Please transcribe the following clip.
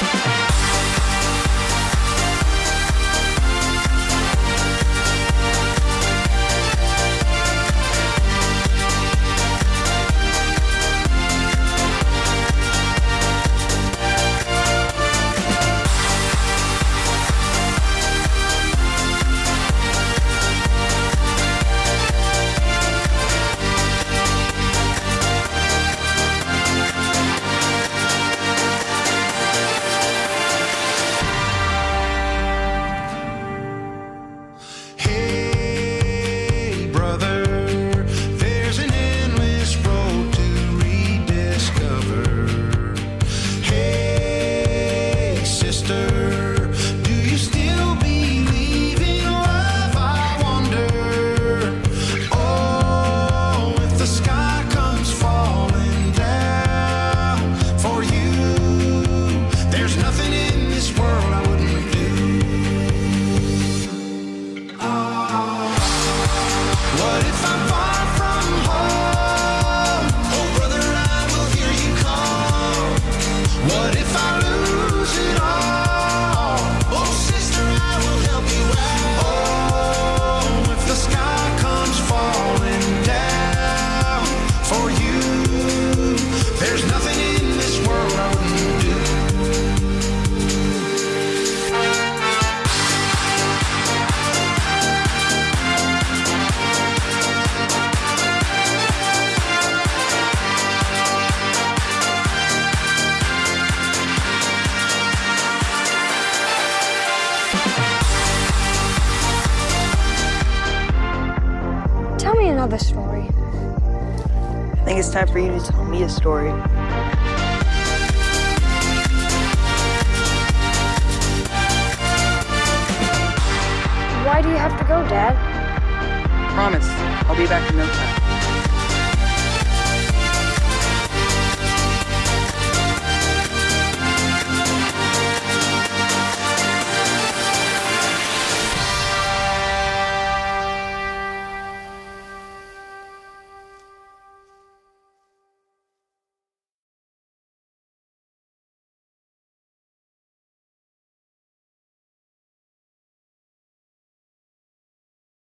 Bye. What if I'm falling? Tell me another story. I think it's time for you to tell me a story. Why do you have to go, Dad? Promise, I'll be back in no time.